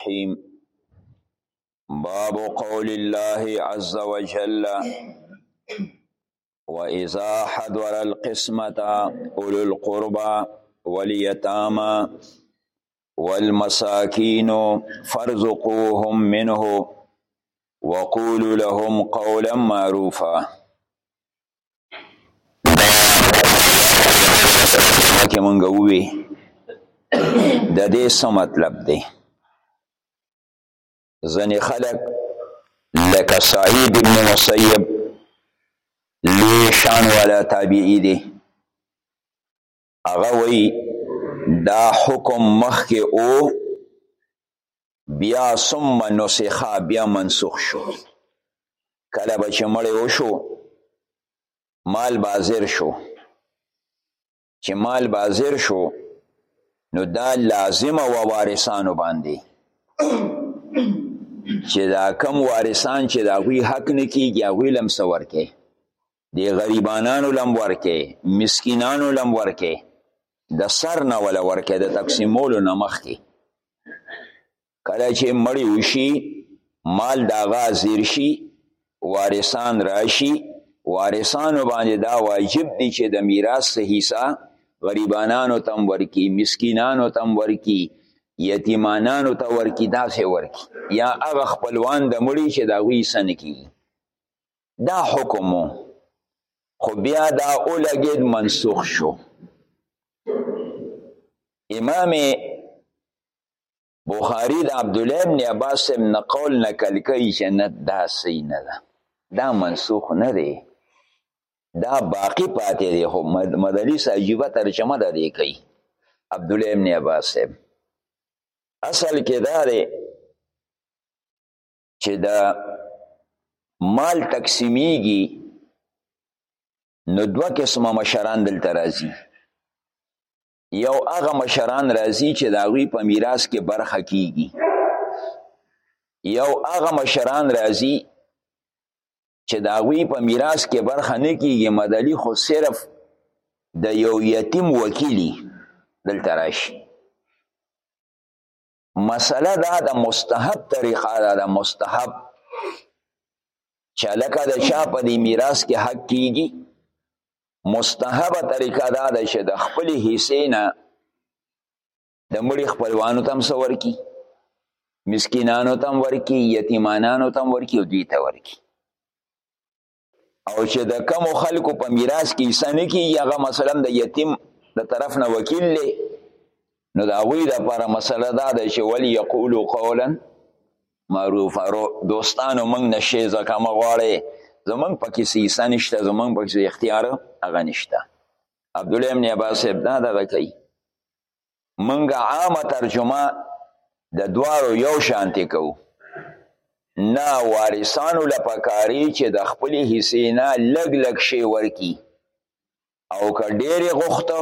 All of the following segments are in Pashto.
الرحيم باب قول الله عز وجل وإذا حضر القسمة أولو القربى واليتامى والمساكين فارزقوهم منه وقولوا لهم قولا معروفا دا مخکې مونږ ووی د دې څه مطلب دی ځنې خلک لکه سعید بن مسیب لوی شان والا تابعی دی هغه وی دا حکم مخکې او بیا ثم نسخه بیا منسوخ شو کله به چې مړی وشو مال بازر شو چې مال بازر شو نو دا لازم و وارثانو باندې چې دا کم وارثان چې دا غوی حق نه کیږي هغوی لم څه ورکې دی غریبانانو لم ورکه مسکینانو لم ورکه د سر نه ول ورکه د تقسیمولو نه مخکې کله چې مړی وشي مال داغه زیر شي وارثان راشي وارثانو باندې دا واجب دي چې د میراث حصہ غریبانانو تم ورکی مسکینانو تم ورکی یتیمانانو ته ورکی داسې ورکی یا هغه خپلوان د مړی چې د هغوی حصه نه کیږي دا حکم خو بیا دا اولګید منسوخ شو امام بخاری د عبد الله ابن عباس ابن قول نقل کوي چې نه دا صحیح نه ده دا منسوخ نه دی دا باقی پاتې دی خو مدلی عجیبه ترجمه ده دی کوي عبد الله ابن عباس اصل کې دا دی چې د مال تقسیمیږي نو دوه قسمه مشران دلته راځي یو هغه مشران راځي چې د هغوی په میراث کې برخه کیږي یو هغه مشران راځي چې د هغوی په میراث کې برخه نه کیږي مدلی خو صرف د یو یتیم وکیلی دلته راشي مسله دا د مستحب طریقه دا د مستحب چې لکه د چا په دې میراث کې حق کیږي مستحبه طریقه دا ده چې د خپل حصې نه د مړي خپلوانو تم سور کی مسکینانو تم ورکی یتیمانانو تم ورکی او دوی ته ورکی او چې د کمو خلکو په میراث کې حصہ نه کیږي هغه مثلا د یتیم د طرف نه وکیل دی نو د هغوی لپاره مسله دا ده چې ولي یقولو قولا معروف دوستانو موږ نه شی ځکه مه غواړئ زمونږ پکې څه حصه نشته زمونږ پکې اختیار هغه نشته عبدالله ابن عباس صاحب دا دغه کوي منګه عامه ترجمه د دوارو یو شانتی کو نه وارثانو لپکاري چې د خپل حصے نه لګ لګ شي ورکی او که ډېر غوښته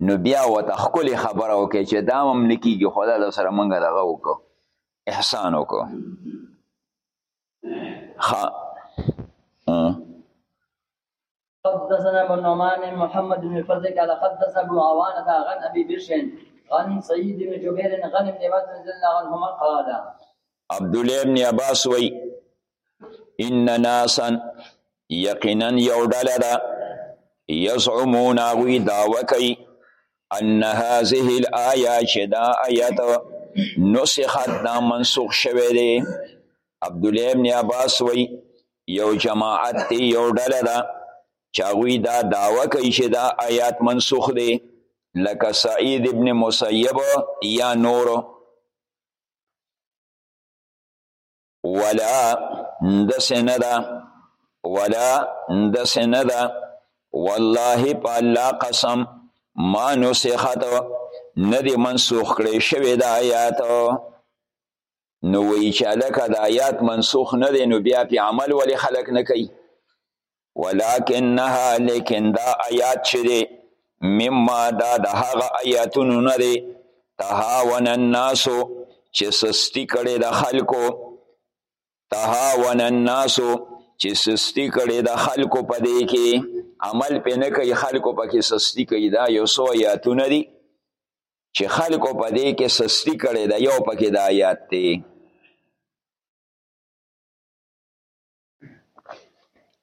نو بیا وته خپل خبره وکي چې دا هم نکیږي خدا د سره منګه دغه وکړو احسان وکړو خا حدثنا ابو النعمان محمد بن فرزي قال حدثنا ابو عوانة عن ابي بشر عن سعيد بن جبير عن ابن عباس رضي الله عنهما قال عبد الله بن عباس وي ان ناسا یقینا یو ډله ده یزعمون هغوی دعوه کوي ان هذه الايه چې دا آیت نسخت دا منسوخ شوی دی عبد الله بن عباس وی یو جماعت دی یو ډله ده چې هغوی دا دعوه کوي چې دا آیات منسوخ دی لکه سعید ابن مسیب یا نورو ولا دس نه ده ولا دس نه ده والله په الله قسم ما نسخت نه دی منسوخ کړی شوی دا آیات نو وایي چې هلکه د آیات منسوخ نه دی نو بیا پې عمل ولې خلک نه کوي ولکنها لیکن دا آیات چې دی مما دا د هغه آیاتونو نه دی تهاون الناسو چې سستی کړي د خلکو تهاون الناسو چې سستی کړي د خلکو په دې کې عمل پې نه کوي خلکو پکې سستی کوي دا یو څو آیاتونه دي چې خلکو په دې کې سستی کړي دا یو پکې د آیات دی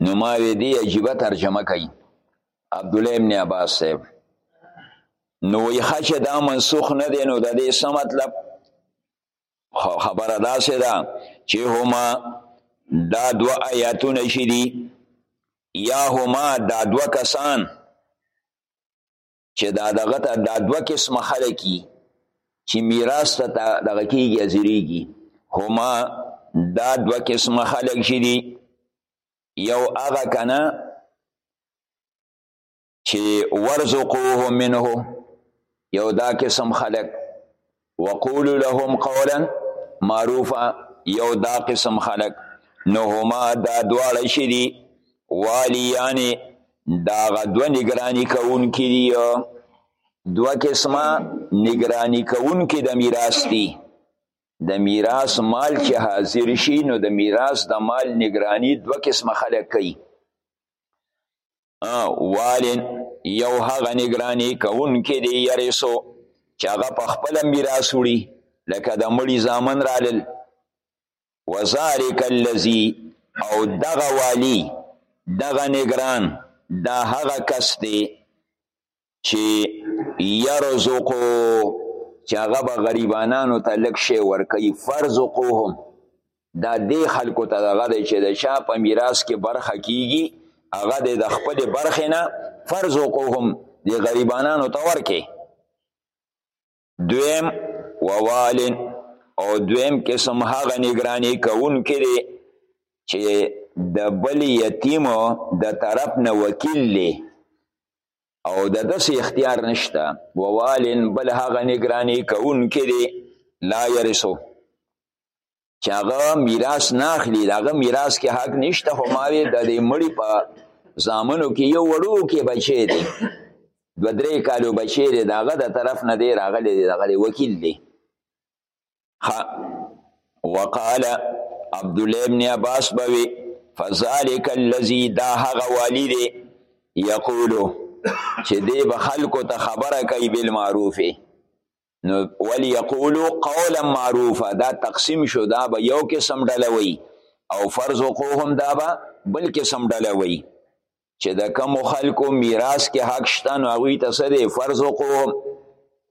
نو ما وی دی عجیبه ترجمه کوي عبد الله ابن عباس صاحب نو وی خچ دا منسوخ نه دی نو د دې څه مطلب خبره دا سه ده چې هما دا دو آیاتونه شې دي یا هما دا دو کسان چې دا دغه ته دا دوه قسمه خلک دي چې میراث ته دغه کېږي حاضرېږي هما دا دوه قسمه خلک چې دي یو هغه که نه چې ورزقوه منه یو دا قسم خلک وقولو لهم قولا معروفا یو دا قسم خلق نو هما دا دواړه شي دي والیانې دا غدوه نگرانی کون کی دی دو قسمه نگرانی کون کی د میراث دی د میراث مال چې حاضر شي نو د میراث د مال نگرانی دو قسمه خلق کوي والن یو هغه نگرانی کوونکی دی یریسو چې هغه په خپل میراث وړي لکه د مړي زامن رالل وذالک الذی او دغه والی دغه نگران دا هغه کس دی چې يرزقو چې هغه به غریبانانو ته لږ شی ورکوي فرزقوهم دا دې خلکو ته دغه دی چې د چا په میراث کې برخه کیږي هغه دی د خپلې برخې نه فرزقوهم دې غریبانانو ته ورکې دویم ووالن او دویم قسم هغه نگرانی کون کړي چې د بل یتیم د طرف نه وکیل لی او د دس اختیار نشته ووالن بل هغه نگرانی کون کړي لا یرسو چې هغه میراث نه اخلي د هغه میراث کې حق نشته خو ما وی د دې مړي په زامنو کې یو وړو کې بچی دی دو درې کالو بچی دی د هغه د طرف نه دی راغلی دی دغه وکیل دی وقال عبد الله ابن عباس بوي فذلك الذي دا هغه والی دی یقولو چې دی به خلکو ته خبره کوي بالمعروفه نو وليقولو قولا معروفا دا تقسیم شو دا به یو قسم ډله وي او فرض وقوهم دا به بل قسم ډله وي چې د کم خلکو میراث کې حق شته نو هغوی ته څه دی فرض وقوهم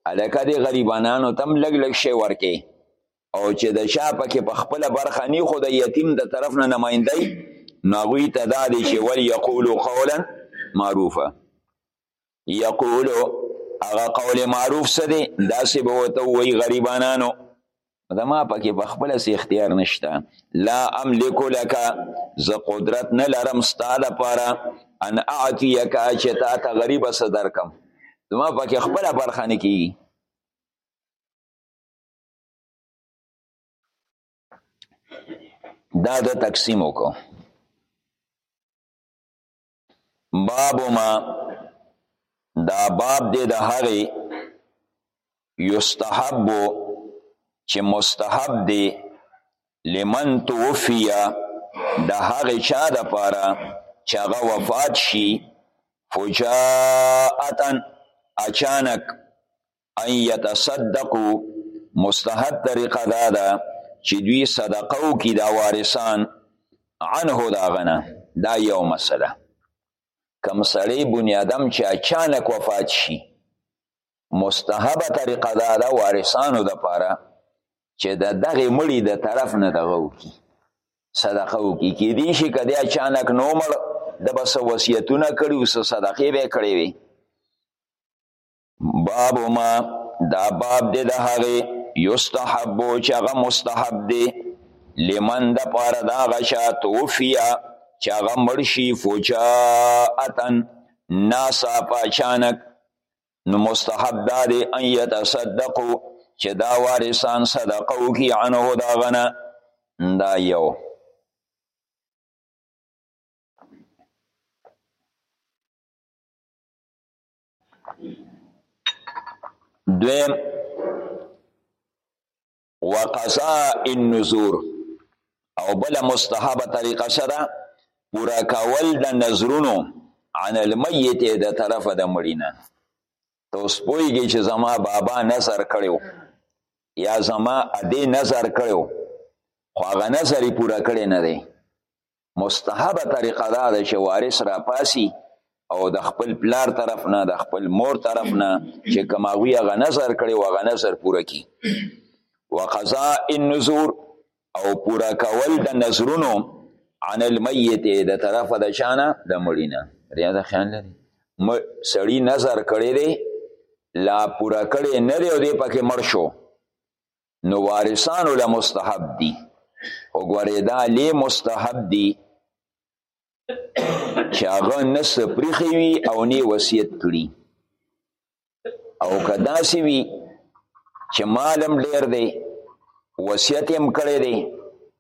هلکه دې غریبانانو ته هم لږ لږ شی ورکې او چې د چا پکې په خپله برخه نی خو د یتیم د طرف نه نماینده نو هغوی ته دا دی چې وليقولو قولا معروفا یقولو هغه قول معروف څه دی داسې به ورته ووایي غریبانانو زما پکې په خپل سي اختیار نشته لا املک لك ز قدرت نه لرم ستا د پاره ان اعطيك چې تا ته غریب څه درکم زما پکې خپل برخه نه کیږي دا د تقسیم وکړو باب ما دا باب دی د هغې یستحب چې مستحب دی لمن توفیه د هغې چا دپاره چې هغه وفات شي فجاعتا اچانک ان یتصدقو مستحب طریقه دا ده چې دوی صدقه وکړي دا وارثان عنه دا غنه دا یو مسله کم سړی بنی آدم چې اچانک وفات شي مستحبه طریقه دا ده وارثانو دپاره چې د دغې مړي د طرف نه دغه وکړي صدقه وکړي کیدای شي که دی اچانک نو مړ د به څه وصیتونه کړي او څه صدقې به یې کړې وي باب ما دا باب دې د هغه یستحب چې هغه مستحب دی لمن د پاره دا غشا توفیا چې هغه مړ شي فجاءتن ناسا په اچانک نو مستحب دا دی ان یتصدقو چې دا وارثان صدقه وکړي عنه د هغه نه دا یو دویم وقضاء النذور او بل مستحبه طریقه شدا پورا کول د نظرونو عن المیت د طرف د مړینه ته اوس پوهېږي چې زما بابا نظر کړو یا زما ادې نظر کړو خو هغه نظر یې پوره کړی نه دی مستحبه طریقه دا ده چې وارث را پاسي او د خپل پلار طرف نه د خپل مور طرف نه چې کماوی غ نظر کړي و غ نظر پوره کی وقضاء النذور او پوره کول د نظرونو عن المیت د طرف د شانه د مړینه ریا د خیال لري سړی نظر کړي دی لا پوره کړي نه دی او دی پکې مړ شو نو وارثانو له مستحب دي وګورې دا لې مستحب دي چې هغه نه څه پریښی وي او نه وصیت کړي او که داسې وي چې مال هم ډېر دی وصیت یې هم کړی دی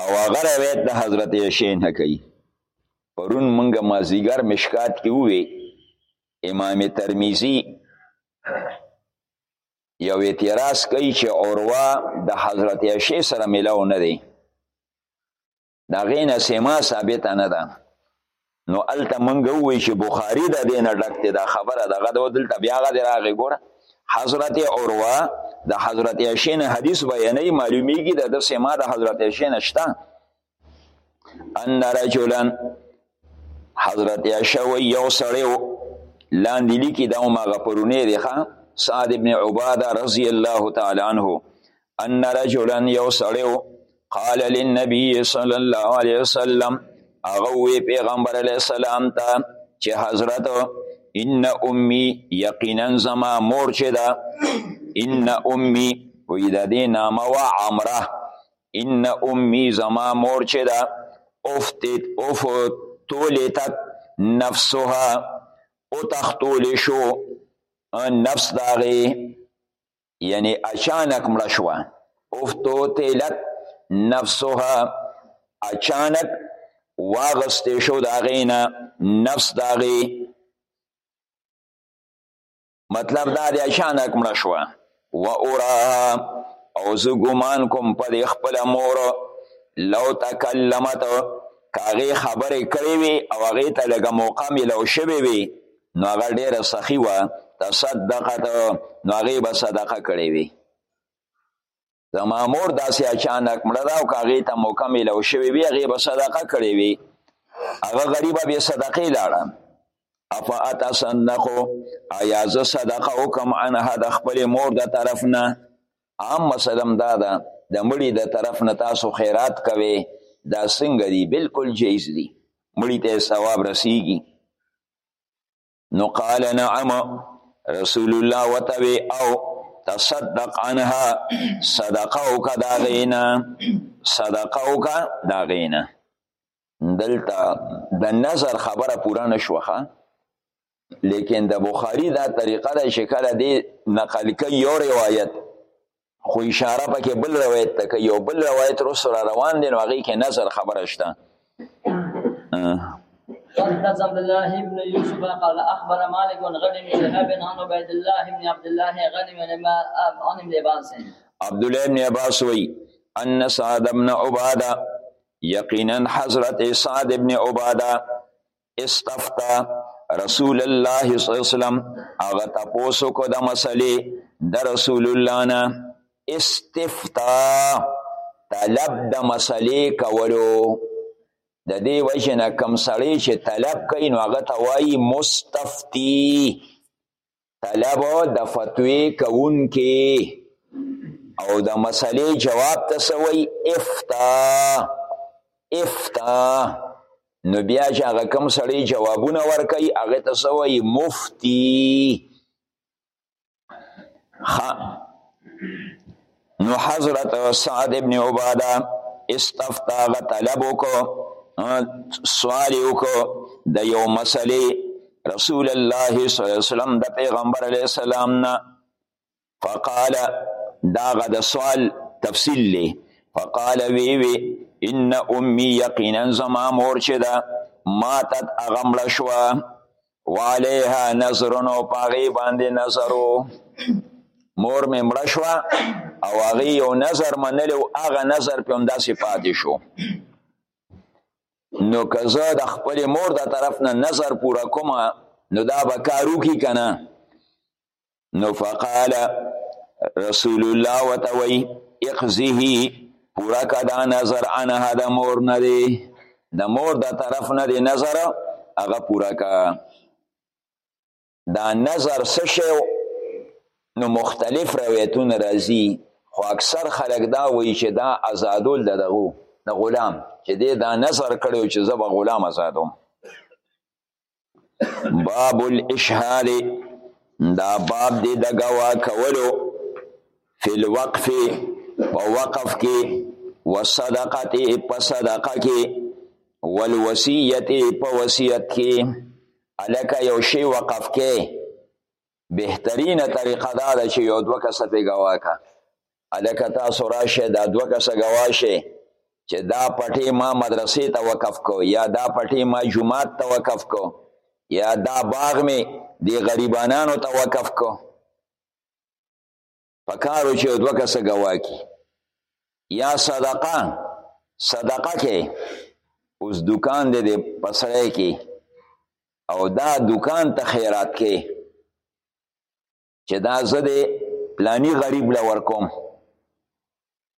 او هغه روایت د حضرت عائشه نه کوي پرون مونږ مازیګر مشکات کې وې امام ترمذی یو اعتراض کوي چې اوروا د حضرت عائشه سره ملاو نه دی دا غینه سما ثابت نه ده نو الته منګه وی چې بخاری د دینه ډک ته دا خبره دغه د دلته بیا غد راغی ګوره حضرت عروه د حضرت عشین حدیث بیانې معلومیږي د د سما د حضرت عشین شته ان رجلا حضرت عشوی یو سړی لاندې لیکي دا ما غپرونه دی ښا سعد ابن عباده رضی الله تعالی عنه ان رجلا یو سړی قال للنبي صلی الله علیه وسلم هغه وی پیغمبر علیه السلام ته چې حضرت ان امي یقینا زما مور چې ده ان امي وی د دې نامه وا عمره ان امي زما مور چې ده افتت اف تولتت نفسها او تختول شو نفس داغه یعنی اچانک مړه شوه افتو تیلت نفسها اچانک واغستې شو د هغې نه نفس د هغې مطلب دا دی اچانک مړه شوه و اوراها او زه ګمان کوم په دې خپله مور لو تکلمت که هغې خبرې کړې وي او هغې ته لږه موقع میلو شوې وي نو هغه ډیره سخی وه تصدقت نو هغې به صدقه کړې وي زما مور داسې اچانک مړه ده او که هغې ته موقع میلو شوې وي هغې به صدقه کړې وي هغه غریبه بې صدقې لاړه افا اتصدقو ایا زه صدقه وکم عنها د خپلې مور د طرف نه عام مسلم دا ده د مړي د طرف نه تاسو خیرات کوئ دا څنګه دي بالکل جایز دي مړي ته ثواب رسیږي نو قال نعم رسول الله وتوي او تصدق عنها صدقه وکا دا غینا صدقه وکا دا غینا دلته د نظر خبره پورا نشوخه لیکن د بخاری دا طریقه ده چې کله دی نقل کوي یو روایت خو اشاره پکې بل روایت ته کوي او بل روایت رسو را روان دي نو هغه کې نظر خبره شته حدث عبد الله بن يوسف قال اخبر مالك بن غنم شهاب بن عبيد الله بن عبد الله غنم بن عن ابن عباس عبد الله بن عباس وي ان سعد بن عباده يقينا حضرت سعد بن عباده استفتا رسول الله صلی الله علیه وسلم هغه تاسو کو د مسلې د رسول الله نه استفتا طلب د مسلې کولو د دې وجه نه کم سړی چې طلب کوي نو هغه ته وایي مستفتی طلب د فتوی کون کې او د مسلې جواب ته سوی افتا افتا نو بیا چې هغه کم سړی جوابونه ورکوي هغه ته سوی مفتی خ نو حضرت سعد ابن عباده استفتا غ طلب وکړو سوال وکړو د یو مسلې رسول الله صلی الله علیه وسلم د پیغمبر علیه السلام نه فقال داغه د سوال تفصیل لی فقال وی وی ان امی یقینا زما مور چې ده ماتت اغمړه شوه وعليها نظرن او پاغي باندې نظرو مور مې مړه شو او هغه یو نظر منل او هغه نظر په همداسې پاتې شو نو که زه د خپل مور د طرف نه نظر پوره کوم نو دا به کارو کی کنه نو فقال رسول الله وتوي اقضه پورا کدا نظر انها د مور نه دی د مور د طرف نه دی نظر هغه پورا کا دا نظر څه شی نو مختلف روایتونه راځي خو اکثر خلک دا وایي چې دا آزادول د دغو د غلام چې دی دا نظر کړی چې زه به غلام آزادوم باب الاشهاد دا باب دی د غوا کولو فی الوقف په وقف کې وصدقه په صدقه کې والوصیت په وصیت کې الکه یو شی وقف کې بهترینه طریقه دا ده چې یو دوه کسه پې ګواه کا هلکه تاسو راشه دا دوه کسه ګواه شئ چې دا پټې ما مدرسې ته وقف کو یا دا پټې ما جماعت ته وقف کو یا دا باغ مې دی غریبانانو ته وقف کو پکارو چې دوه کسه گواه کی یا صدقه صدقه کې اوس دکان دې دې پسړې کې او دا دکان ته خیرات کې چې دا زه دې پلانی غریب لور کوم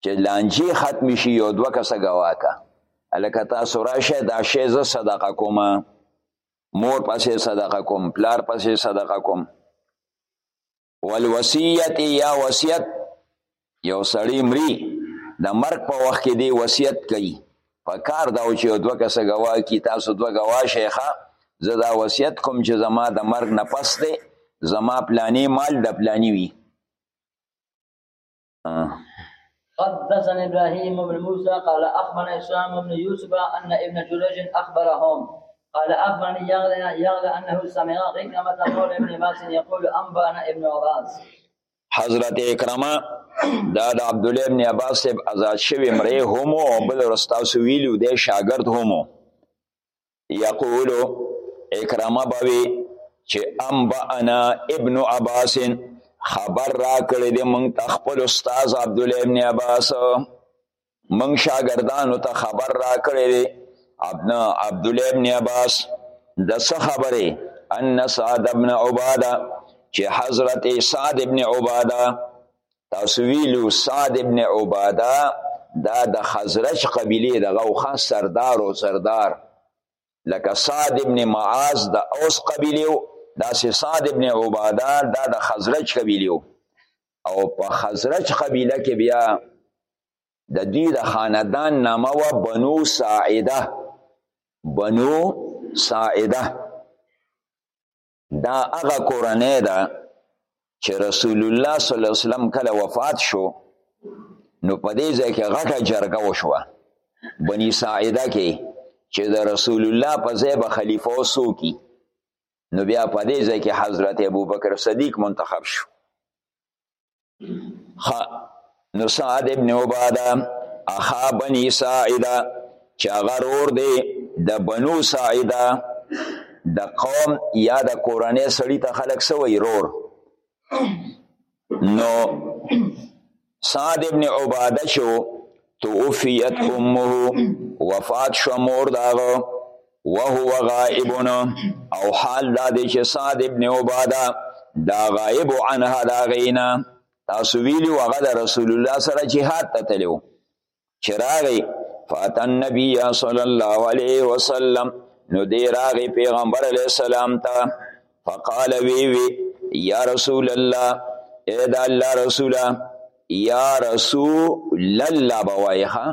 چې لانجی ختم شي یو دوه کسه گواه کا الکه تاسو راشه دا شی زه صدقه کوم مور پسې صدقه کوم پلار پسې صدقه کوم والوصیت یا وصیت یو سړی مری د مرګ په وخت کې دی وصیت کوي په کار دا و چې دوه کسه ګواه کی تاسو دوه ګواه شیخه زه دا وصیت کوم چې زما د مرګ نه پس دی زما پلانی مال د پلانی وي حدثنا ابراهيم بن موسى قال اخبرنا هشام بن يوسف ان ابن جريج اخبرهم قال اخبرني يغلى يغلى انه سمع غكرمة قول ابن عباس يقول انبانا ابن عباس حضرت اکرمه دا د عبد الله ابن عباس صاحب آزاد شوی مری هم او بل رستاسو ویلو د شاګرد هم یقول اکرمه بوي چې انبانا ابن عباس خبر را کړی دی مونږ ته خپل استاد عبد الله ابن عباس مونږ شاګردانو ته خبر را کړی دی ابن عبد الله ابن عباس د څه خبره ان سعد ابن عباده چې حضرت سعد ابن عباده تاسو ویلو سعد ابن عباده دا د خزرج قبیله دغه او خاص سردار او سردار لکه سعد ابن معاذ د اوس قبیله او داسې سعد ابن عباده دا د خزرج قبیله او په خزرج قبیله کې بیا د دې د خاندان نامه و بنو ساعده بنو ساعده دا هغه کورنۍ ده چې رسول الله صلی الله علیه وسلم کله وفات شو نو په دې ځای کې غټه جرګه وشوه بنی ساعده کې چې د رسول الله په ځای به خلیفه وسوکي نو بیا په دې ځای کې حضرت ابوبکر صدیق منتخب شو ها نو سعد ابن عباده اخا بني ساعده چې هغه رور دی د بنو ساعده د قوم یا د کورنۍ سړی ته خلک سوی رور نو سعد ابن عباده شو توفیت امه وفات شو مور داغه وهو غائب او حال دا دی چې سعد ابن عباده دا غائب عنها دا غینا تاسو ویلی وغه د رسول الله سره جهاد ته تلو چې راغی فاتن نبی صلی الله علیه وسلم نو دی راغی پیغمبر علیه السلام ته فقال وی وی یا رسول الله اے دا الله رسوله یا رسول الله بوایخه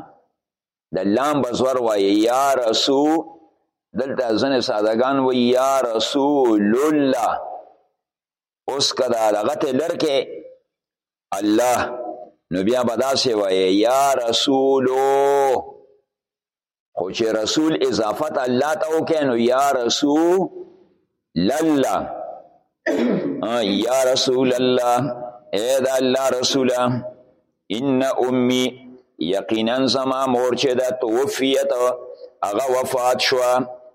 د لام بزور وای یا رسو دلته ځنه سادهګان وای یا رسول الله اوس کدا لغته لرکه الله نو بیا بداسه وای یا رسولو خو چې رسول اضافت الله ته وکینو یا رسول لله یا رسول الله اے دا الله رسوله ان امی یقینا زما مور چې دا توفیت هغه وفات شو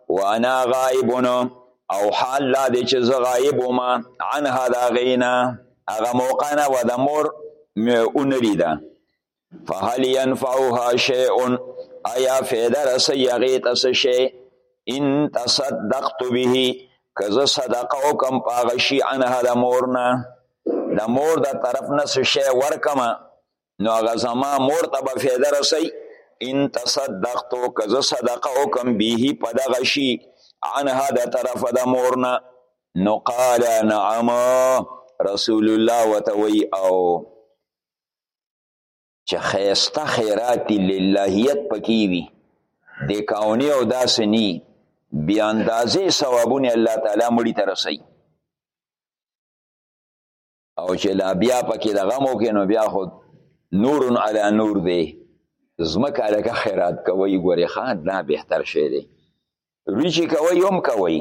وانا غایبون او حال لا دې چې زه غایب وم عنها دا غینا هغه موقع نه و د مور اونری ده فهل ينفعها شيء ایا فیده رسی هغې ته څه شی ان تصدقت به که زه صدقه وکم په هغه شي عنها د مور نه د مور د طرف نه څه شی ورکمه نو هغه زما مور ته به فیده رسی ان تصدقت که زه صدقه وکم به په دغه شي عنها د طرف د مور نه نو قال نعم رسول الله وتوي او چې خیسته خیرات للهیت پکې وي د کاونی او داسې نی بی اندازې ثوابونه الله تعالی مړي ته رسي او چې لا بیا پکې د غمو کې نو بیا خو نور علی نور دی زمکه لکه خیرات کوي ګورې خان دا بهتر شی دی ریچی کوي هم کوي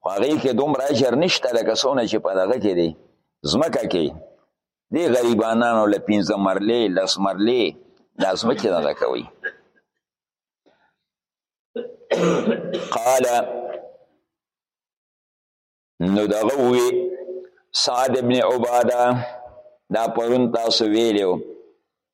خو هغې کې دومره اجر نشته لکه څونه چې په دغه کې دی زمکه کې دی غریبانانو له پنځه مرلې لس مرلې دا ځمکې نه راکوي قال نو دغه وی سعد ابن عباده دا پرون تاسو ویلو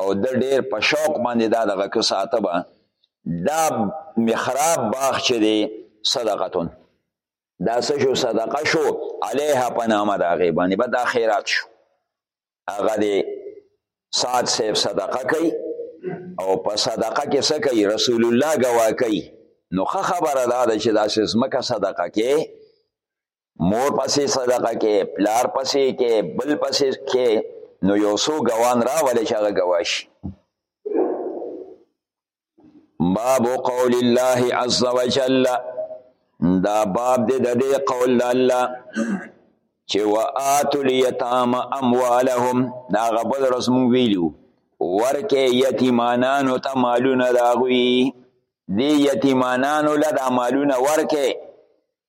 او د ډیر په شوق باندې دا دغه کو ساته به دا محراب باغ چې دی صدقتون دا څه شو صدقه شو علیها په نامه د هغې باندې به دا خیرات شو هغه دی سعد صاحب صدقه کوي او په صدقه کې څه کوي رسول الله ګواه کوي نو ښه خبره دا ده چې داسې ځمکه صدقه کې مور پسې صدقه کې پلار پسې کې بل پسې کې نو یو سو غوان را ولې شغه غواش باب قول الله عز وجل دا باب دې د دې قول الله چې وآت الیتام اموالهم دا غبل رسم ویلو ورکه یتیمانانو ته مالونه داغوي دی یتیمانانو له دا مالونه ورکه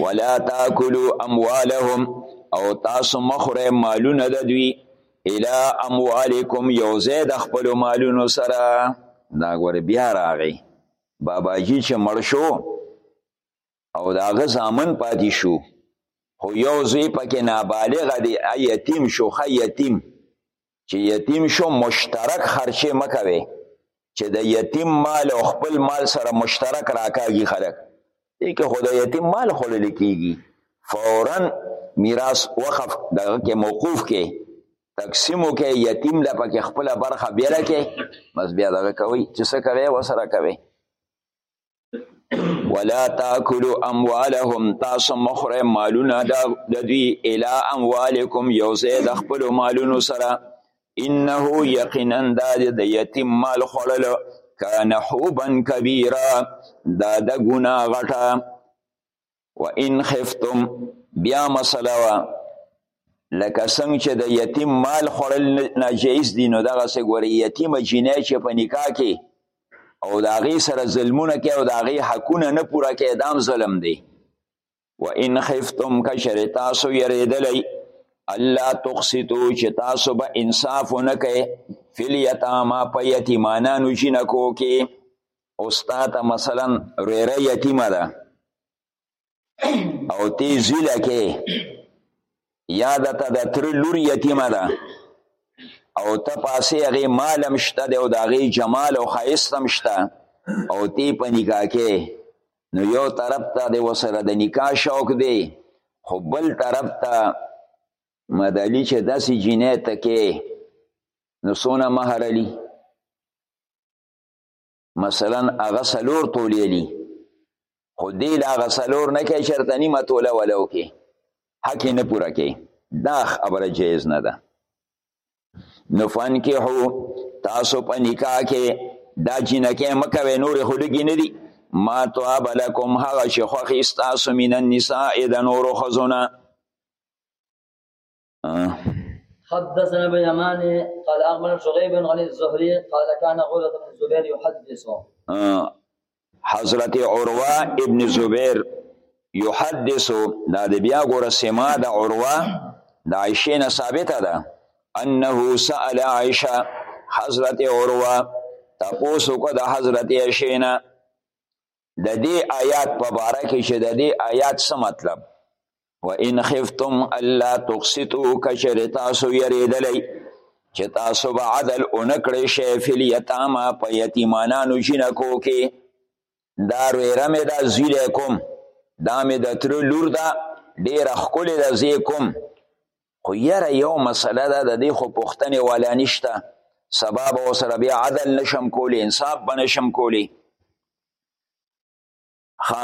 ولا تاکلوا اموالهم او تاسو مخره مالونه د دوی الا اموالکم یو زید خپل مالونو سره دا ګور بیا راغی بابا جی چې مړ شو او دا غ زامن پاتې شو خو یو زوی پکې نابالغ دی یتیم شو خ یتیم چې یتیم شو مشترک خرچه مکوي چې د یتیم مال او خپل مال سره مشترک راکاږي خلک دې کې خو د یتیم مال خلل کیږي فورا میراث وقف دغه کې موقوف کې تقسیمو کې یتیم لا پکې خپل برخه بیره کې بس بیا دغه کوي چې څه کوي وسره کوي ولا تاکلوا اموالهم تاسو مخره مالونه د دوی الی اموالکم یو ځای د خپل مالونو سره انه یقینا دا د یتیم مال خوړل کان حوبا کبیره دا د ګناه غټه و ان خفتم بیا مسله وا لکه څنګه چې د یتیم مال خوړل ناجیز دي نو دغه څه ګوري یتیم جنې چې په نکاح کې او د هغې سره ظلمونه کوي او د هغې حقونه نه پوره کوي دام ظلم دی و ان خفتم کشر تاسو یریدلی الله تقسطو چې تاسو به انصاف نه کوي فل یتاما په یتیمانانو جنکو کې او ستا ته مثلا ریره یتیمه ده او تی زیله کې یا د ته د تر لور یتیمه ده او ته پاسې هغې مال هم شته دی او د هغې جمال او ښایست هم شته او تی په نکاح کې نو یو طرف ته د وسره د نکاح شوق دی خو بل طرف ته مدلی چې داسې جینۍ ته کې نو څونه مهر علی مثلا هغه سلور تولې دي خو دی لا هغه سلور نه کوي چېرته نیمه توله وله وکړي حق یې نه پوره کوي دا خبره جایز نه ده نو فنکحو تاسو په نکاح کې دا جینکې مه کوئ نورې خو لږې نه دي ما طاب لکم هغه چې خوښ یې ستاسو من النساء د نورو ښځو نه حدثنا ابو يماني قال اخبرنا شعيب عن الزهري قال كان عروه بن الزبير يحدث حضرت عروه ابن زبير يحدث دا د بیا ګوره سما د عروه د عائشه نه ثابته ده انه سأل عائشه حضرت عروه تاسو کو د حضرت عائشه نه د دې آیات په باره کې چې د دې آیات څه مطلب و ان خفتم الله تقسطوا کشر تاسو یریدلی چې تاسو به عدل اونکړی شی فی الیتاما په یتیمانانو جینکو کې دا رویره مې دا زویلی کوم دا مې د تره لور ده ډېره ښکلې ده زه کوم خو یاره یو مسله ده د دې خو پوښتنې والا نشته سبا به ورسره بیا عدل نشم کولی انصاف به نشم کولی ښه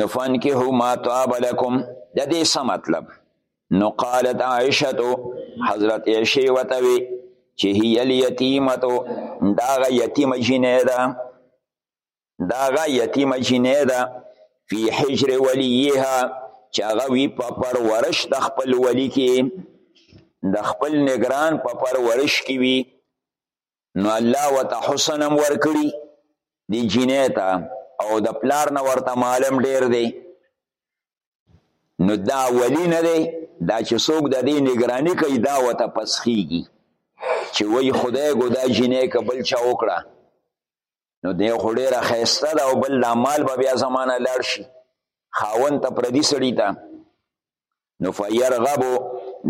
نو فانکحو ما طاب لکم د دې څه مطلب نو قالت عائشه حضرت عائشه ورته وی چې هی الیتیمه داغه یتیمه جینۍ ده داغه یتیمه جینۍ ده فی حجر ولیها چې هغه وی په پرورش د خپل ولی کې د خپل نگران په پرورش کې وی نو الله وته حسن هم ورکړي دی جینۍ ته او د پلار نه ورته معلم ډیر دی نو دا ولی نه دی دا چې څوک د دې نگرانی کوي دا وته پسخیږي چې وای خدای ګو دا جینۍ که بل چا وکړه نو دی خو ډېره ښایسته ده او بل دا مال به بیا زمانه لاړ شي خاوند ته پردي سړي ته نو فیرغبو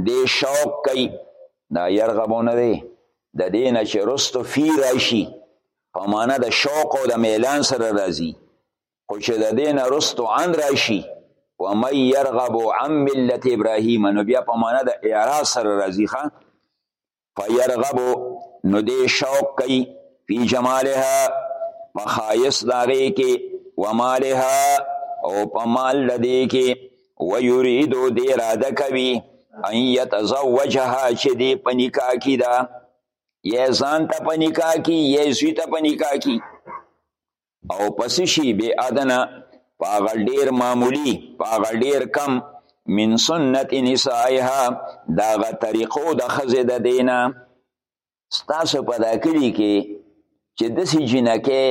دی شوق کوي دا یرغبو نه دی د دې نه چې رستو فی راشي په معنا د شوق او د میلان سره راځي خو چې د دې نه رستو عن راشي ومن یرغب عن ملت ابراهیم نو بیا په معنا د اعراض سره راځي ښه فیرغبو نو دی شوق کوي فی جمالها په خایس داغی کی ومالها او په مال لدی کی ویریدو دی راده کوي ان یتزوجها چې دی په نکاح کی ده یې ځان ته په نکاح کی یې زوی ته په نکاح کی او پس شي بی ادنا پاغه ډیر معمولی پاغه ډیر کم من سنت نسائها داغه طریقو د خزه د دینا ستاسو په دا کلی کې چې دسی جنکه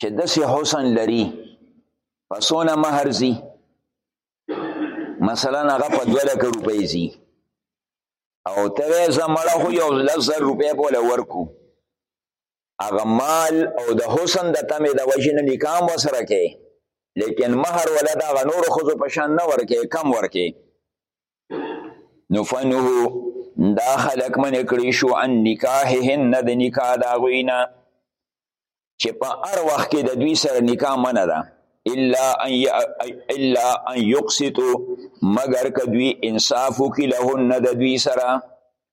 چې دسی حسن لري پسونه مہر زی مثلا هغه په 2 لک روپۍ زی او ته زمړه خو یو لزر روپۍ بوله ورکو هغه مال او د حسن د تمه د وجې نه نکام وسره کې لیکن مہر ولا دا غنور خزو په شان نه ورکه کم ورکه نو فنه دا خلق من کړی شو ان نکاحهن د نکاح دا غوینا چې په هر وخت کې د دوی سره نکاح منه ده الا ان ي... الا ان يقسطوا مگر کدوی انصاف کی لهن د دوی سره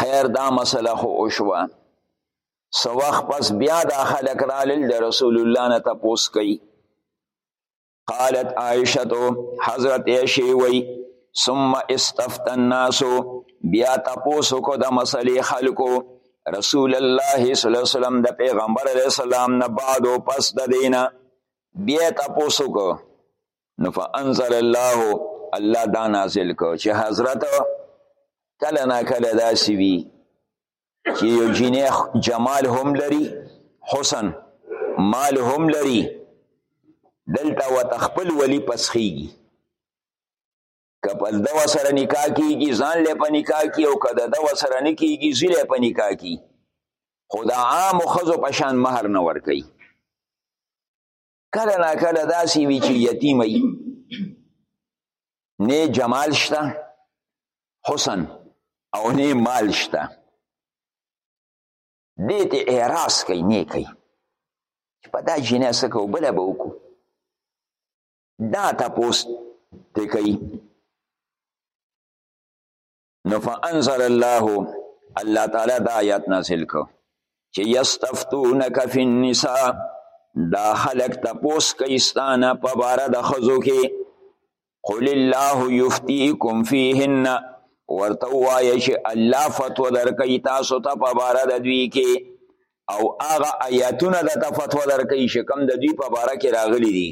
خیر دا مسله خو وشوه څه وخت پس بیا دا خلک رالل د رسول الله نه تپوس کوي قالت عائشه حضرت عائشه وی ثم استفت الناس بیا تپوس کو د مسلې خلکو رسول الله صلی الله علیه وسلم د پیغمبر علیه السلام نه بعد او پس د دینه بیا تپوس کو نو فانزل الله الله دا نازل کو چې حضرت کله نا کله داسې وي چې یو جنې جمال هم لري حسن مال هم لري دلته ورته خپل ولي پسخیږي که په دغه سره نکاح کیږي ځان له په نکاح کی او که دغه سره نه کیږي زیله په نکاح کی خدا عام خزو پشان مہر نه ور کوي کله نا کله داسې وي چې یتیم وي نه جمال شته حسن او نه مال شته دې ته اعراض کوي نه کوي چې په دا جینه څه کوو بله به وکړو دا تپوس ته کوي نو فانزل الله الله تعالی دا آیات نازل کو چې یستفتونک فی النساء دا خلق تپوس کیستانه په بار د خزو کې قل الله یفتیکم فیهن ورته وایي چې الله فتوا درکوي تاسو ته په بار د دوی کې او هغه آیاتونه د ته فتوا درکوي چې کوم د دوی په باره کې راغلي دي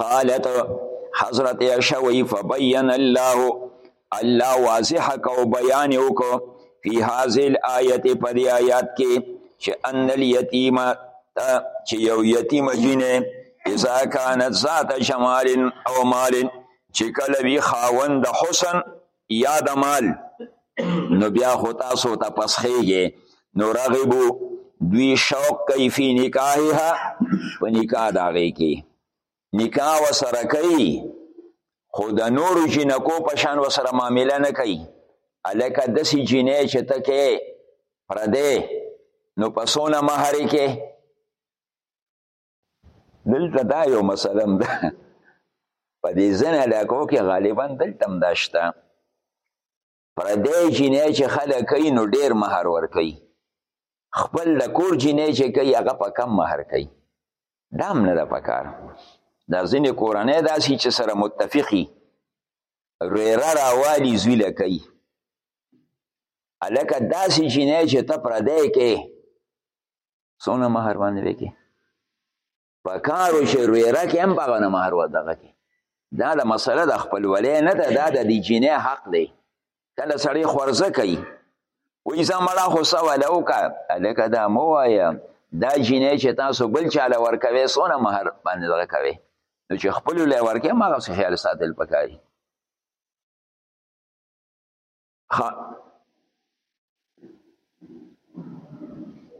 قالت حضرت عائشہ وی فبین الله الله واضح کو بیان وکړو فی هذه الایت په دې آیات کې چې ان الیتیم چې یو یتیم جنې اذا كانت ذات شمال او مال چې کله وی خاوند حسن یاد مال نو بیا خو تاسو ته پسخیږي نو رغبو دوی شوق کوي فی نکاحها په نکاح د هغې کې نکاح ورسره کوي خو د نورو جینکو په شان ورسره معامله نه کوي هلکه داسې جینۍ چې ته کې پردی نو په څونه مهر کې دلته دا یو مسله ده په دې ځینې علاقو کې غالبا دلته هم دا شته پردی جینۍ چې خلک کوي نو ډېر مهر ورکوي خپل د کور جینۍ چې کوي هغه په کم مهر کوي دا هم نه ده پکار دا ځینې کورنۍ داسې چې سره متفقي ریره راوالي زوی له کوي هلکه داسې جینۍ چې ته پردی کې څونه مہر باندې وکي پکارو چې رویره کې هم باغ نه مہر ودغه کې دا د مسله د خپل ولې نه ده دا د دې جنې حق دی کله سړی خورزه کوي وای زمړه خو سوا لوکا الکه دا مو وایا دا جنې چې تاسو بل چاله ورکوي سونه مہر باندې دغه کوي نو چې خپل له ورکه ما غو خیال ساتل پکاري ها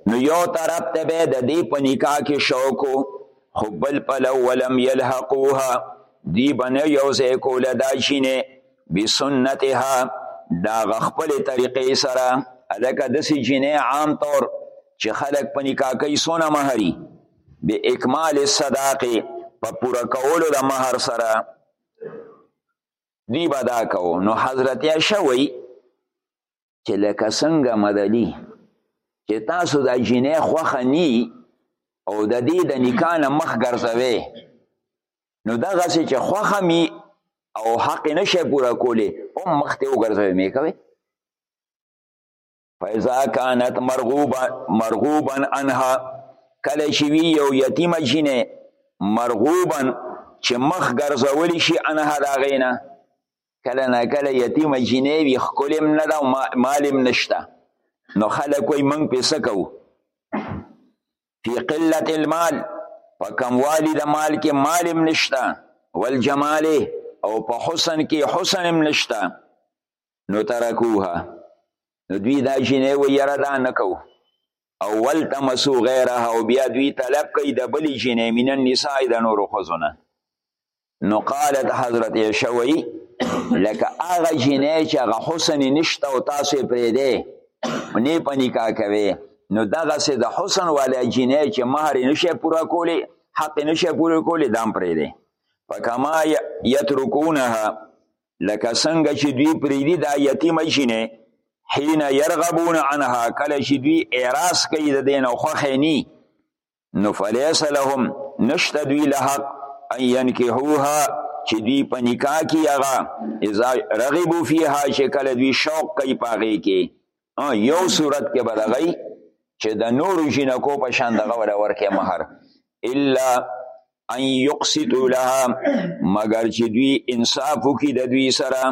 نو یو طرف ته به د دې په نکاح کې شوق خو بل پلو ولم یلحقوها دی بنه یو ځای کوله دا شینه بسنتها دا غخپل طریقې سره الکه د سی جنې عام طور چې خلک په نکاح کوي سونه مہري به اکمال الصداقه په پوره کولو د مہر سره دی به دا کوو نو حضرت عایشه وایي چې لکه څنګه مدلي چې تاسو دا جینۍ خوښه نی او د دې د نکاح نه مخ ګرځوي نو دغسې چې خوښه می او حق نه شي پوره کولی هم مخ ته وګرځوي مې کوي فاذا كانت مرغوبا مرغوبا عنها کله چې وی یو یتیم جینې مرغوبا چې مخ ګرځول شي انها دا غینا کله نه کله یتیم جینې وی خکلم نه دا مالم نشته نو خلک وي مونږ پیسه کوو فی قلت المال په کموالی د مال کې مالم نشته والجمال او په حسن کې حسنم نشته نو ترکوها نو دوی دا جنې و یره دا نکو او ولتمسو غیرها او بیا دوی طلب کوي د بلی جنې من النساء د نور خزونه نو قالت حضرت شوی لکه هغه جنې چې هغه حسن نشته او تاسو پرې دی نه پنی کا کوي نو دغه سه د حسن والا جنې چې مہر نشه پورا کولی حق نشه پورا کولی دام پرې دی فکما یترکونها لکه څنګه چې دوی پریدي دا یتیمه جینې حین یرغبون عنها کله چې دوی اعراض کوي د دین او خوښې نی نو فلیس لهم نشته دوی له حق ان ینکحوها چې دوی په نکاح کې هغه اذا رغبو فیها چې کله دوی شوق کوي په هغې کې یو صورت کې بدغی چې د نور جنکو په شان دغه ولا ورکه مہر الا ان یقسط لها مگر چې دوی انصاف وکړي د دوی سره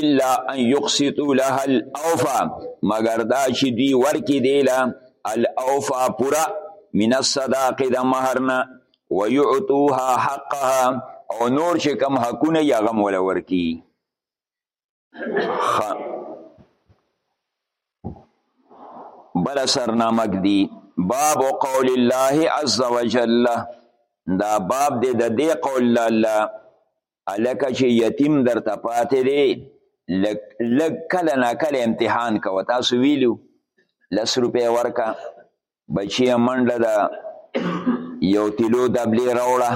الا ان یقسط لها الاوفا مگر دا چې دوی ورکې دی له الاوفا پورا من الصداق د مہرنا ويعطوها حقها او نور چې کم حقونه یې هغه مولا ورکي بل سرنامک دی باب قول الله عز وجل دا باب دی د دې قول الله الکه چې یتیم در تپاتې دی لګ کله نا کله امتحان کوه تاسو ویلو لس روپې ورکه بچیه منډه ده یو تیلو دبلی راوړه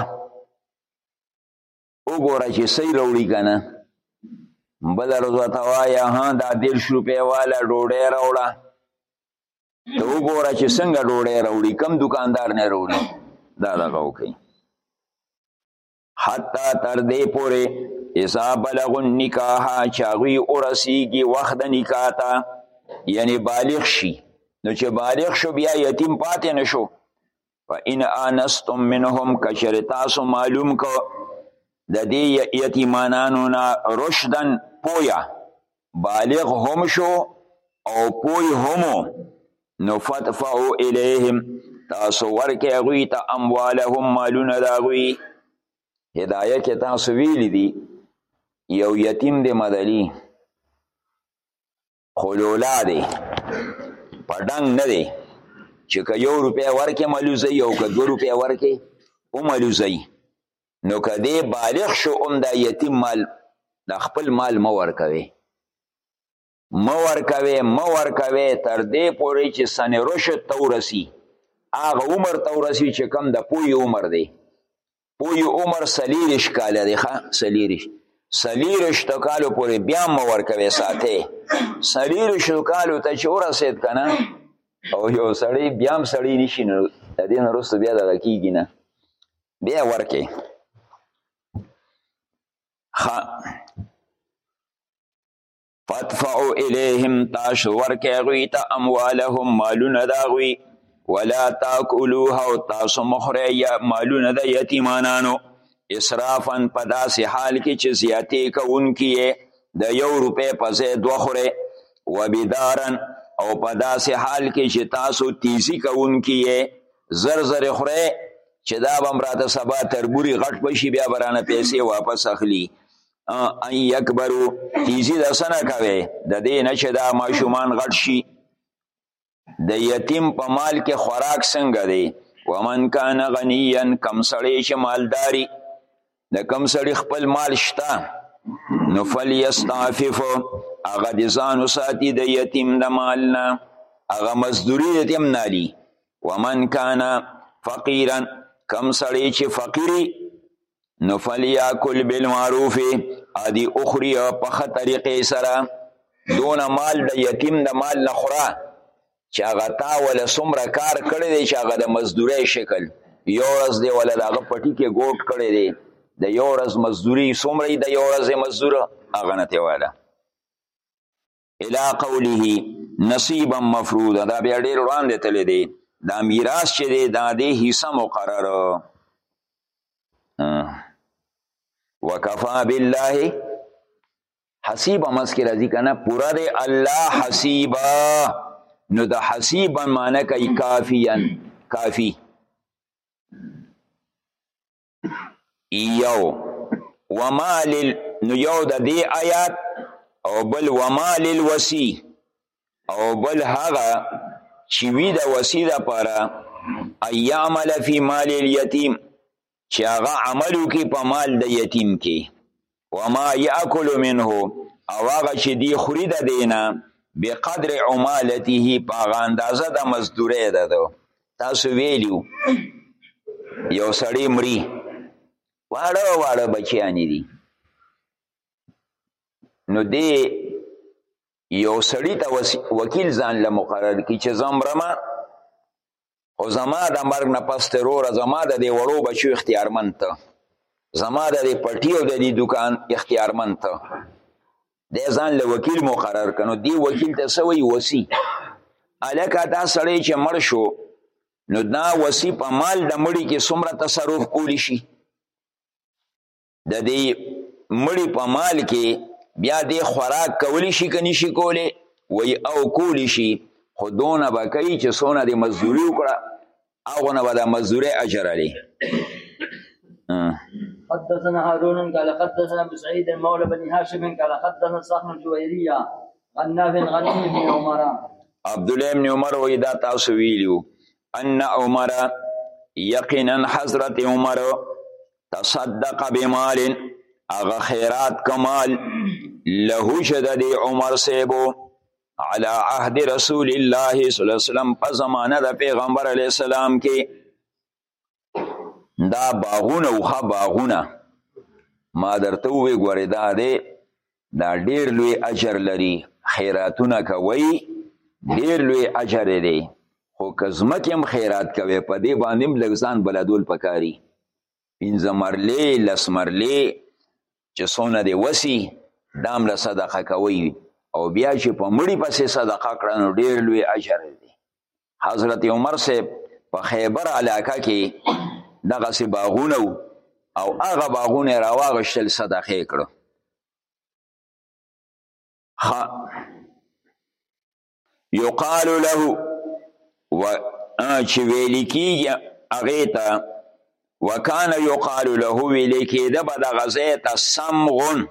وګوره چې صحیح راوړي که نه بله ورځ ورته وایه ها دا دېرش روپۍ واله ډوډۍ راوړه ته وګوره چې څنګه ډوډۍ راوړي کم دکاندار نه راوړي دا دغه وکړي حتی تر دې پورې اذا بلغ النکاح چې هغوی ورسیږي وخت د نکاح ته یعنی بالغ شي نو چې بالغ شو بیا یتیم پاتې نشو فإن آنستم منهم کشر تاسو معلوم کو د دې یتیمانانو نه رشدن پویا بالغ هم شو او پوی هم نو فتفعو الیهم تاسو ورکه غوی ته اموالهم مالونه دا غوی هدایه کې تاسو ویلی دی یو یتیم دی مدلی خلولا دی په ډنګ نه دی چې که یو روپۍ ورکې ملوزی او که دوه روپۍ ورکې وملوزی نو که دی بالغ شو هم دا یتیم مال دا خپل مال مه ورکوي مه ورکوي مه ورکوي تر دې پورې چې سن رشد ته ورسي هغه عمر ته ورسي چې کم د پوی عمر دی پوی عمر سلیرش کاله دی ښه سلیرش سلیرش ته کالو پورې بیا مه ورکوي ساتي سلیرش کالو ته چې ورسېد که نه او یو سړی بیا هم سړی نشي نو د دې نه وروسته بیا دغه کېږي نه بیا ورکه خ فدفعو الیهم تاسو ورکه غوی ته اموالهم مالونه دا غوی ولا تاکلوها او تاسو مخره یا مالونه د یتیمانانو اسرافا په داسې حال کې چې زیاتې کوونکي د یو روپې په ځای دوه خوره وبدارن او په داسې حال کې چې تاسو تیزی کوونکي زر زر خوره چې دا به هم راته سبا تربوري غټ به شي بیا به رانه پیسې واپس اخلي ان یکبرو تیزي د څه نه کوې د دې نه چې دا ماشومان غټ شي د یتیم په مال کې خوراک څنګه دی ومن کان غنیا کم سړی چې مالداری د کم سړي خپل مال شته نو فلیستعفف هغه د ځان وساتي د یتیم د مال نه هغه مزدوري د یتیم نه علي ومن کان فقیرا کم سړی چې فقیري نو فلیاکل بالمعروف ادي اخري په ښه طریقې سره دونه مال د یتیم د مال نه خوره چې هغه تا ولا څومره کار کړی دی چې هغه د مزدورۍ شکل یو ورځ دی ولا د هغه پټي کې ګوټ کړی دی د یو ورځ مزدوري څومره د یو ورځ مزدوره هغه نه تیواله الی قوله نصیبا مفروضا دا بیا ډیر وړاندې تللی دی دا میراث چې دی دا دی حصه مقرر وکفا بالله حسیب مس کې راځي کنه پورا دی الله حسیبا نو د حسیبا معنی کوي کافیا کافی یو وما لل نو یو د دې آیات او بل وما لل وسی او بل هغه چې وی د وسی د پاره ایعمل فی مال الیتیم چې هغه عمل وکړي په مال د یتیم کې وما یاکل منه او هغه چې دی خوري د دینه بقدر عمالته په هغه اندازه د مزدورۍ ده ده تاسو ویلیو یو سړی مري واړه واړه بچیانی دي نو دی یو سړی ته وکیل ځان له مقرر کی چې زمرمه او زما د مرګ نه پس ته روره زما د دې وړو بچو اختیارمن ته زما د دې پټي او د دې دکان اختیارمن ته دی ځان له وکیل مقرر کنو دی وکیل ته څه وایي وسی هلکه دا سړی چې مړ شو نو دا وسی په مال د مړي کې څومره تصرف کولی شي د دې مړی په مال کې بیا دې خوراک کولی شي که نشي کولی وی او کولی شي خو دونه به کوي چې څونه دې مزدوري وکړه هغه نه به د مزدورۍ اجر لري حدثنا هارون قال حدثنا ابو سعيد مولى بن هاشم قال حدثنا صاحب الجويريه عن نافع عن ابن عمر عبد الله بن عمر وی دا تاسو ویلو ان عمر یقینا حضرت عمر تصدق بمال هغه خیرات کمال له چې د دې عمر صاحبو على عهد رسول الله صلی الله علیه وسلم په زمانه د پیغمبر علی السلام کې دا باغونه او خا باغونه ما درته وی ګورې دا دی دا ډیر لوی اجر لري خیراتونه کوي ډیر لوی اجر دی خو که ځمکې هم خیرات کوي په دې باندې هم لږ ځان بلدول پکاري پنځه مرلې لس مرلې چې څونه دی وسي دا هم له صدقه کوي او بیا چې په مړي پسې صدقه کړه نو ډیر لوی اجر دی حضرت عمر صاحب په خیبر علاقه کې دغه سی باغونه او هغه باغونه راواغشتل صدقه کړو خ یقال له و چې ویل کیږي هغه ته وکانه یقال له ویل کیده به د غزه ته سمغون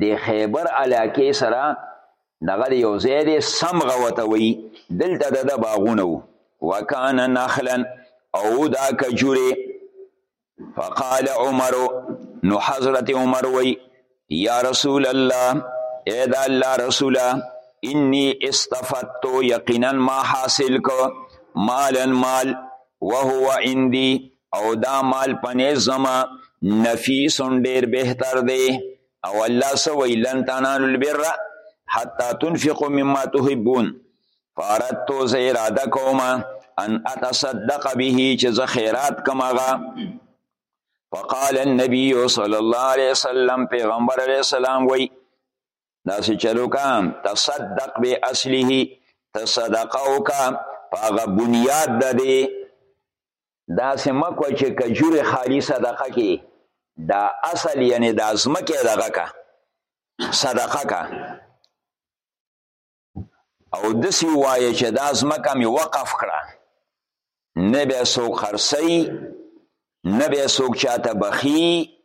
د خیبر علاقې سره دغه یو ځای دی سمغه ورته وایي دلته د ده باغونه وو وکانه نخلا او دا کجورې فقال عمر نو حضرت عمر وایي یا رسول الله ای د الله رسوله انی استفدتو یقینا ما حاصل کو مالا مال وهو عندي او دا مال پنیز زما نفیسون ډیر بهتر دی او الله سوی لن تنالو البر حتی تنفقو مما تحبون فاردتو زه اراده کوم ان اتصدق به چې زه خیرات کوم هغه فقال النبي صلى الله عليه وسلم پیغمبر علیه السلام وی دا سې چلو کام تصدق به اصله تصدقه وکا پاغه بنیاد د دې دا سه مکو چې کجور خالی صدقه کې دا اصل یعنی دا زمکه دغه کا صدقه کا او دسی وای چې دا زمکه می وقف کړه نه به سو خرسی نه به سو چاته بخی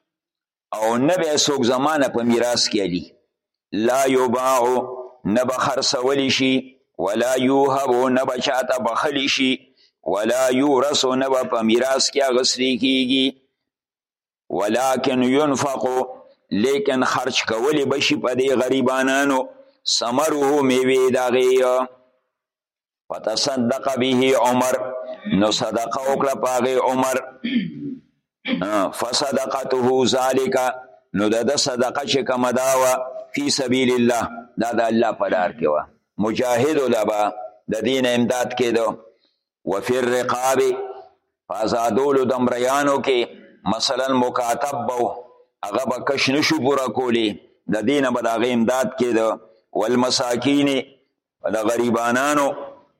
او نه به څوک زما نه په میراث کې علي لا یباعو نه به خرڅولی شي ولا یوهبو نه به چاته بخښلی شي ولا یورثو نه به په میراث کې اخیستل کیږي ولکن ينفقو لیکن خرج کولی بشي په دې غریبانانو ثمره میوې د هغې فتصدق به عمر نو صدقه وکړه پاغه عمر فصدقته ذالک نو د د صدقه چې کوم دا و فی سبیل الله دا د الله په لار کې و مجاهد لبا د دین امداد کېدو وفي الرقاب فازادولو د مریانو کې مثلا مکاتب بو هغه به کش نشو پورا کولی د دین به د هغه امداد کېدو والمساکین د غریبانانو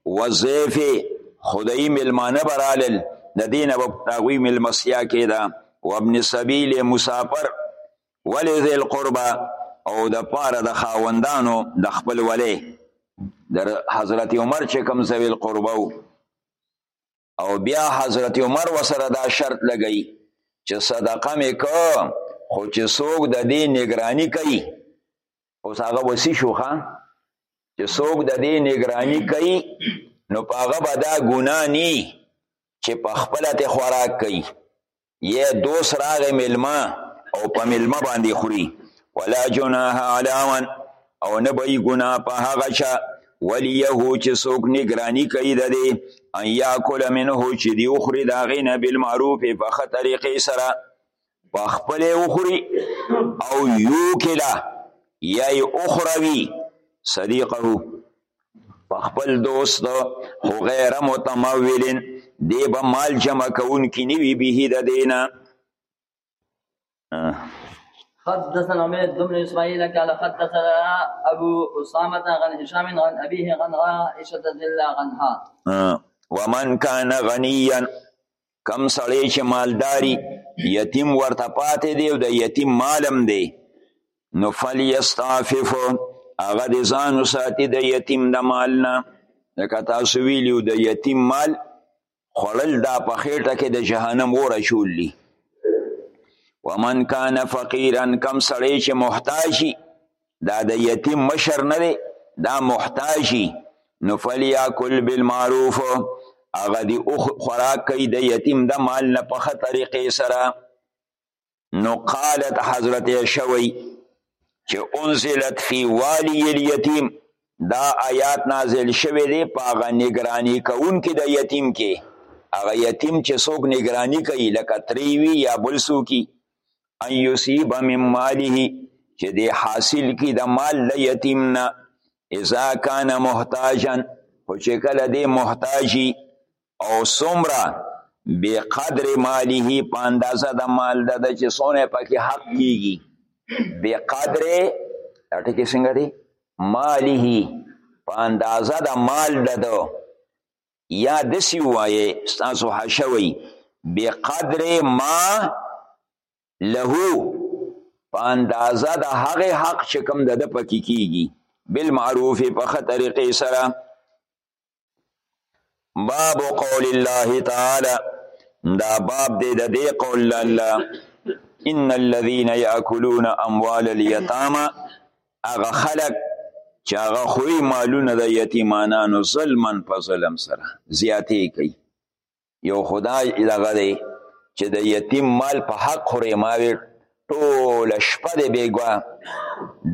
وظیف خدای ملمانه برالل د دینه په تاغوی ملمسیا کې دا او ابن سبیل مسافر ولی ذل قربا او د پاره د خاوندانو د خپل ولی در حضرت عمر چې کوم ذل قربا او بیا حضرت عمر وسره دا شرط لګی چې صدقه مې که خو چې څوک د دې نگرانی کوي اوس هغه وسی شو ښا چې څوک د دې نگرانی کوي نو پاغه به دا ګناه نی چې په خپل ته خوراک کوي یا دوست راغې ملما او په ملما باندې خوري ولا جناح علی من او نه به ګناه په هغه چا ولیه چې څوک نگرانی کوي د دې ان یاکل منه چې دی وخوري د هغې نه بالمعروف په ښه طریقې سره په خپل وخوري او یو کلا یا یې وخوروي صدیقه په خپل دوست خو غیر متمولین دی به مال جمع کون کی نوی به د دینا حدثنا عمید بن اسماعیل قال حدثنا ابو اسامه عن هشام عن ابيه عن عائشه رضي الله عنها ومن كان غنيا کم سړی چې مالداری یتیم ورته پاتې دی او د یتیم مالم دی نو فلیستعفف هغه د ځان وساتي د یتیم د مال نه لکه تاسو ویلي د یتیم مال خوړل دا په خېټه کې د جهنم اور اچول دي ومن کان فقیرا کم سړی چې محتاجي دا د یتیم مشر نه دی دا محتاجی نو فلیاکل بالمعروف هغه دی او خوراک کوي د یتیم د مال نه په ښه طریقې سره نو قالت حضرت عائشه وی چې انزلت فی والی الیتیم دا آیات نازل شوی دی په هغه نگرانی کوونکې د یتیم کې هغه یتیم چې څوک نگرانی کوي لکه تری وي یا بل څوکي ان یصیب من ماله چې دی حاصل کی د مال د یتیم نه اذا کان محتاجا خو چې کله دی محتاجی او سمره بی قدر ماله په اندازه د مال د د چې سونه پکې حق کیږي بی قدر اټه کې څنګه دی ماله په اندازه د مال د دو یا دسی وایې ستاسو حاشا وایي بقدر ما له په اندازه د هغه حق چې کوم د ده پکې کیږي بالمعروف په ښه طریقې سره باب قول الله تعالی دا باب دی د دې قول الله ان الذين ياكلون اموال اليتامى هغه خلق چې هغه خوی مالونه د یتیمانانو ظلمن په ظلم سره زیاتې کوي یو خدای دغه دی چې د یتیم مال په حق خورې ماوې ټول شپه د بیګوا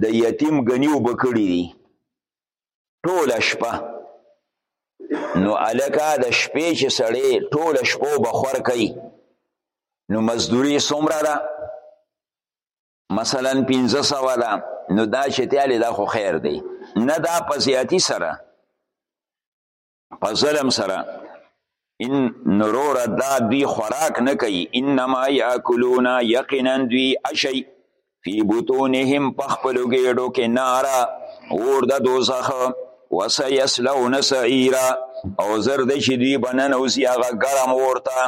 د یتیم غنیو بکړی دي ټول شپه نو الکه د شپې چې سړی ټول شپو بخور کوي نو مزدوری څومره ده مثلا پنځه سوه ده نو دا چې تیالې دا خو خیر دی نه دا په زیاتی سره په ظلم سره ان نرور دا دوی خوراک نه کوي انما یاکلون یقینا دوی اشی فی بطونهم پخپلو ګېډو کې نارا اور د دوزخ وسیسلون سعیرا او زر د چې دوی بننوځي هغه ګرم اور ته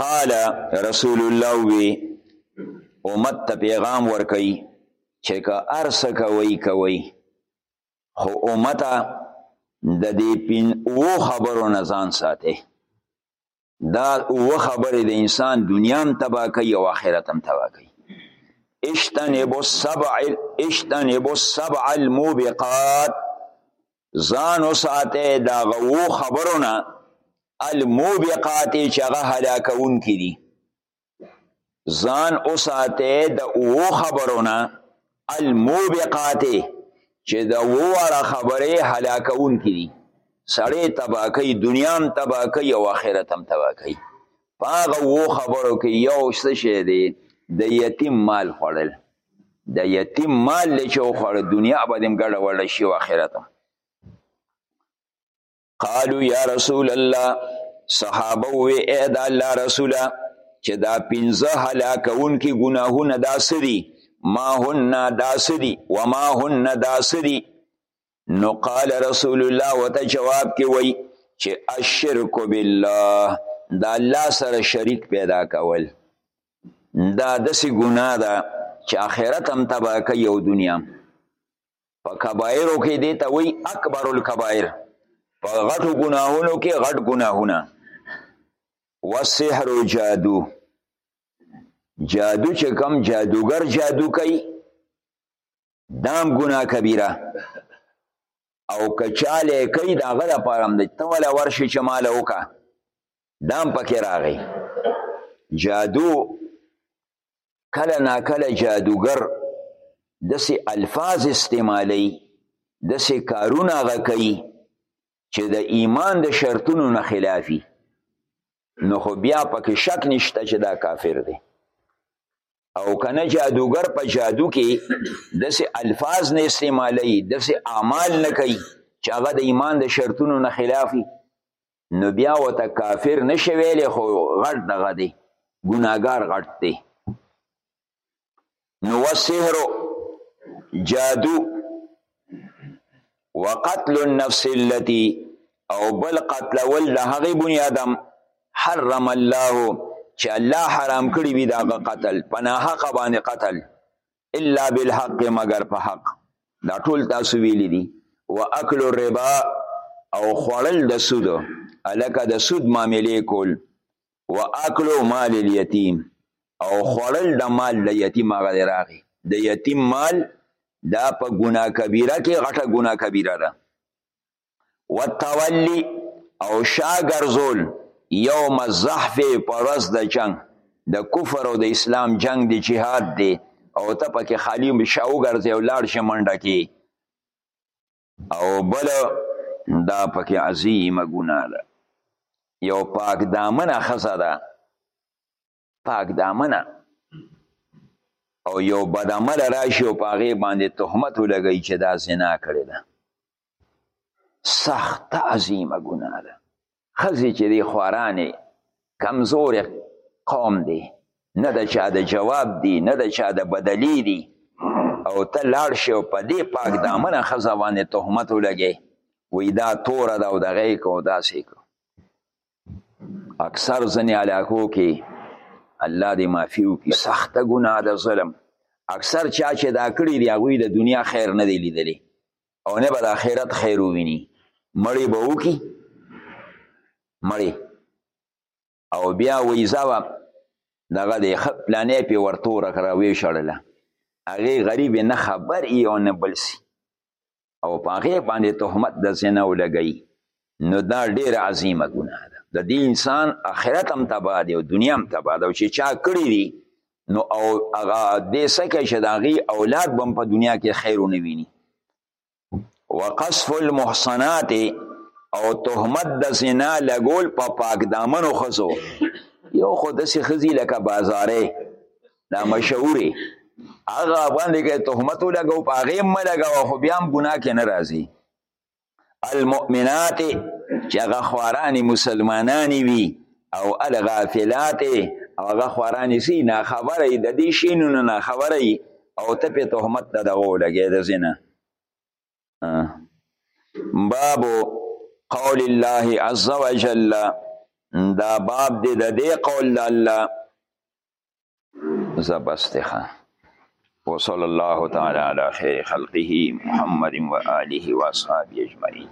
قال رسول الله وی امت ته پیغام ورکي چې که ارس کوي کوي خو امت د دې پین او خبرو نه ځان ساتي دا او خبرې د انسان دنیا هم تبا کوي او آخرت هم تبا کوي اشتنبو السبع اشتنبو السبع الموبقات ځان وساته د هغه اوو خبرو نه الموبقات چې هغه هلاکوونکي دي ځان وساته د اوو خبرو نه الموبقات چې د اوو اړه خبرې هلاکوونکي دي سړی تباه کوي دنیا هم تباه کوي او آخرت هم تباه کوي په هغه اوو خبرو کې یو څه شی دی د یتیم مال خوړل د یتیم مال دی چې وخوړ دنیا به دې ګډه وډه شي او آخرت قالو یا رسول الله صحابه وې اې د الله رسوله چې دا پنځه هلاکونکي ګناهونه دا سری ما هن دا سری و ما هن دا سری نو قال رسول الله وته جواب کې وای چې الشرک بالله دا الله سره شریک پیدا کول دا داسې ګناه ده چې آخرت هم تباه کوي او دنیا هم په کبایرو کې دې ته وایي اکبر الکبایر په غټو ګناهونو کې غټ ګناهونه وسحر جادو جادو چې کم جادوګر جادو کوي دام ګناه کبیره او کچاله کوي دا غل پرم د ته ولا ورشي چې مال وکا دام پکې راغی جادو کله نا کله جادوګر دسې الفاظ استعمالي دسې کارونه هغه کوي چې د ایمان د شرطونو نه خلافي نو خو بیا پکې شک نشته چې دا کافر دی او کنه جادوګر په جادو کې داسې الفاظ نه استعمالوي داسې اعمال نه کوي چې هغه د ایمان د شرطونو نه خلافي نو بیا وته کافر نشه ویلې خو غټ دغه دی ګناګار غټ دی نو وسحر جادو وقتل النفس التي او بل قتل ول د هغه بنی آدم حرم الله چې الله حرام کړی وي دا قتل پنا حق باندې قتل الا بالحق مگر په حق دا ټول تاسو ویل دي واكل الربا او خړل د سود الکه د سود معاملې کول و اکل مال الیتیم او خوړل د مال د یتیم هغه دی راغی د یتیم مال دا په ګناه کبیره کې غټه ګناه کبیره ده و تولی او شا ګرځول یوم الزحف په ورځ د جنګ د کفر او د اسلام جنګ دی جهاد دی او ته پکې خالی شا وګرځې او لاړ شې منډه کې او بل دا پکې عظیمه ګناه ده یو پاک دامنه ښځه ده پاک دامنه او یو بدعمله راشي او په هغې باندې تهمت ولګوي چې دا زنا کړې ده سخته عظیمه ګناه ده خزی چې دی خوارانې کمزور قوم دی نه د چا د جواب دی نه د چا د بدلی دی او ته لاړ شې او په دې پاک دامنه ښځه باندې تهمت ولګې وی دا توره ده او دغه کو داسې کو اکثر ځنې علاقو کې الله دې معافي وکړي سخته ګناه ده ظلم اکثر چا چې دا کړي دي هغوی د دنیا خیر نه دی لیدلی او نه به د آخرت خیر وویني مړی به وکړي مړی او بیا ویزه به دغه دی ښه پلانې پې ورتوره کړه ویشړله هغې غریب نه خبر یې او نه بل سي او په هغې باندې تهمت د زنا ولګوي نو دا ډیر عظیمه ګناه ده د دې انسان اخرت هم تباه دی او دنیا هم تباه ده چې چا کړی دی نو او هغه دې سکه چې داغي اولاد بم په دنیا کې خیر نه ویني وقصف المحصنات او تهمت د زنا لګول په پا پاک دامنو خزو یو خو د سی خزی لکه بازارې دا مشهوري هغه باندې کې تهمت لګاو په هغه ملګاو خو بیا هم ګناه کې نه راځي المؤمنات چې هغه خوارانې مسلمانانې وي او الغافلات او هغه خوارانې سي ناخبره یي د دې شینو نه ناخبره یي او ته پې تهمت د دغه ولګې د زنا باب قول الله عز وجل دا باب دې د دې قول د الله زبست ښه وصلى الله تعالى على خير خلقه محمد وآله وأصحابه أجمعين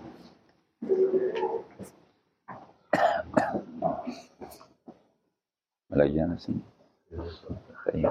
ملک جان سنگ خیر